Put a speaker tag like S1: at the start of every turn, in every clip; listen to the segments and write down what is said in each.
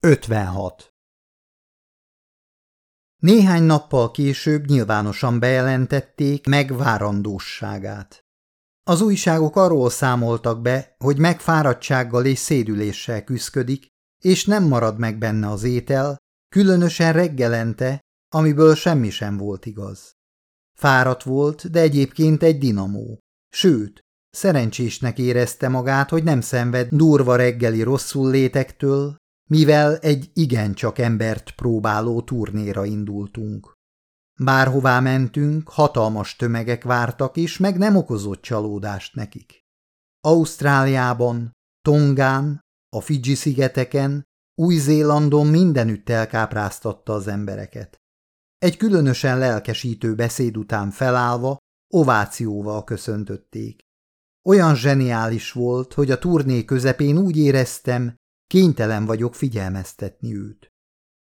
S1: 56. Néhány nappal később nyilvánosan bejelentették megvárandóságát. Az újságok arról számoltak be, hogy megfáradtsággal és szédüléssel küszködik, és nem marad meg benne az étel, különösen reggelente, amiből semmi sem volt igaz. Fáradt volt, de egyébként egy dinamó. Sőt, szerencsésnek érezte magát, hogy nem szenved durva reggeli rosszul létektől, mivel egy igencsak embert próbáló turnéra indultunk. Bárhová mentünk, hatalmas tömegek vártak, és meg nem okozott csalódást nekik. Ausztráliában, Tongán, a Fidzsi-szigeteken, Új-Zélandon mindenütt elkápráztatta az embereket. Egy különösen lelkesítő beszéd után felállva, ovációval köszöntötték. Olyan zseniális volt, hogy a turné közepén úgy éreztem, Kénytelen vagyok figyelmeztetni őt.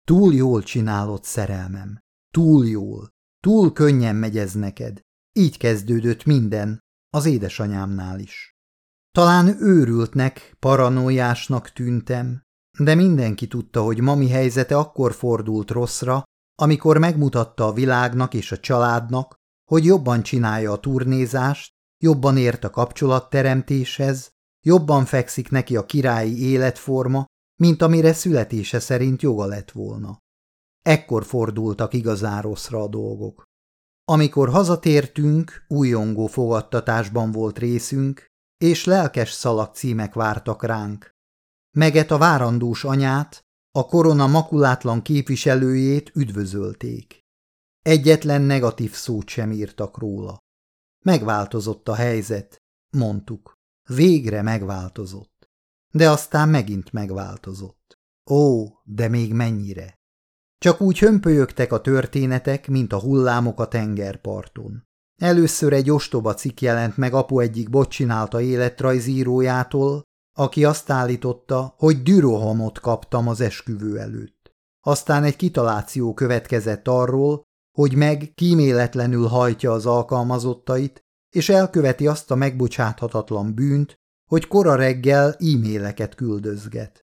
S1: Túl jól csinálod, szerelmem. Túl jól. Túl könnyen megy ez neked. Így kezdődött minden, az édesanyámnál is. Talán őrültnek, paranoiásnak tűntem, de mindenki tudta, hogy mami helyzete akkor fordult rosszra, amikor megmutatta a világnak és a családnak, hogy jobban csinálja a turnézást, jobban ért a kapcsolatteremtéshez, Jobban fekszik neki a királyi életforma, mint amire születése szerint joga lett volna. Ekkor fordultak igazán rosszra a dolgok. Amikor hazatértünk, újongó fogadtatásban volt részünk, és lelkes szalagcímek vártak ránk. Meget a várandós anyát, a korona makulátlan képviselőjét üdvözölték. Egyetlen negatív szót sem írtak róla. Megváltozott a helyzet, mondtuk. Végre megváltozott. De aztán megint megváltozott. Ó, de még mennyire! Csak úgy hömpölyögtek a történetek, mint a hullámok a tengerparton. Először egy ostoba cikk jelent meg apu egyik bocsinálta életrajzírójától, aki azt állította, hogy dürohamot kaptam az esküvő előtt. Aztán egy kitaláció következett arról, hogy meg kíméletlenül hajtja az alkalmazottait, és elköveti azt a megbocsáthatatlan bűnt, hogy kora reggel e-maileket küldözget.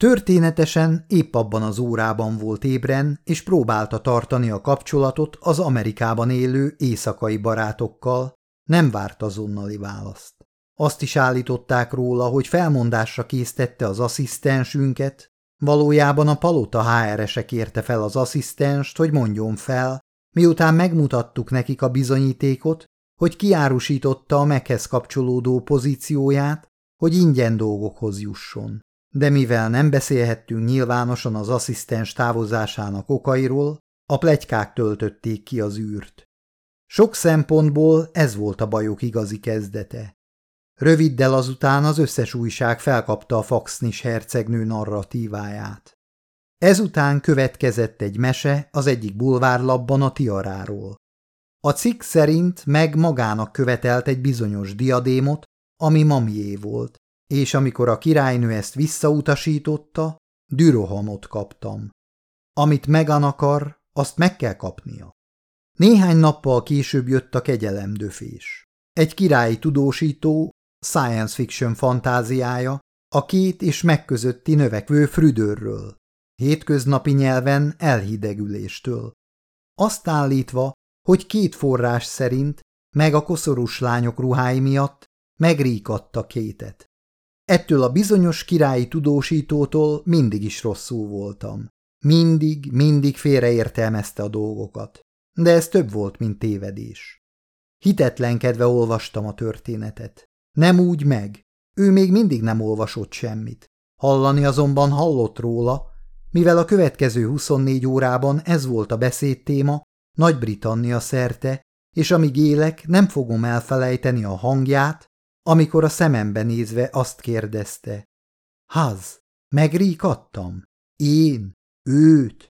S1: Történetesen épp abban az órában volt ébren, és próbálta tartani a kapcsolatot az Amerikában élő éjszakai barátokkal, nem várt azonnali választ. Azt is állították róla, hogy felmondásra késztette az asszisztensünket, valójában a palota HR-ese kérte fel az asszisztenst, hogy mondjon fel, miután megmutattuk nekik a bizonyítékot, hogy kiárusította a meghez kapcsolódó pozícióját, hogy ingyen dolgokhoz jusson. De mivel nem beszélhettünk nyilvánosan az asszisztens távozásának okairól, a plegykák töltötték ki az űrt. Sok szempontból ez volt a bajok igazi kezdete. Röviddel azután az összes újság felkapta a Faxnis hercegnő narratíváját. Ezután következett egy mese az egyik bulvárlapban a tiaráról. A cikk szerint meg magának követelt egy bizonyos diadémot, ami mamié volt, és amikor a királynő ezt visszautasította, dürohamot kaptam. Amit Megan akar, azt meg kell kapnia. Néhány nappal később jött a kegyelemdöfés. Egy királyi tudósító science fiction fantáziája a két és megközötti növekvő früdőrről, hétköznapi nyelven elhidegüléstől. Azt állítva, hogy két forrás szerint, meg a koszorús lányok ruhái miatt megríkatta kétet. Ettől a bizonyos királyi tudósítótól mindig is rosszul voltam. Mindig, mindig félreértelmezte a dolgokat. De ez több volt, mint tévedés. Hitetlenkedve olvastam a történetet. Nem úgy meg. Ő még mindig nem olvasott semmit. Hallani azonban hallott róla, mivel a következő 24 órában ez volt a beszédtéma, nagy-Britannia szerte, és amíg élek, nem fogom elfelejteni a hangját, amikor a szemembe nézve azt kérdezte. Haz, megríkadtam? Én? Őt?